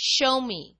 show me.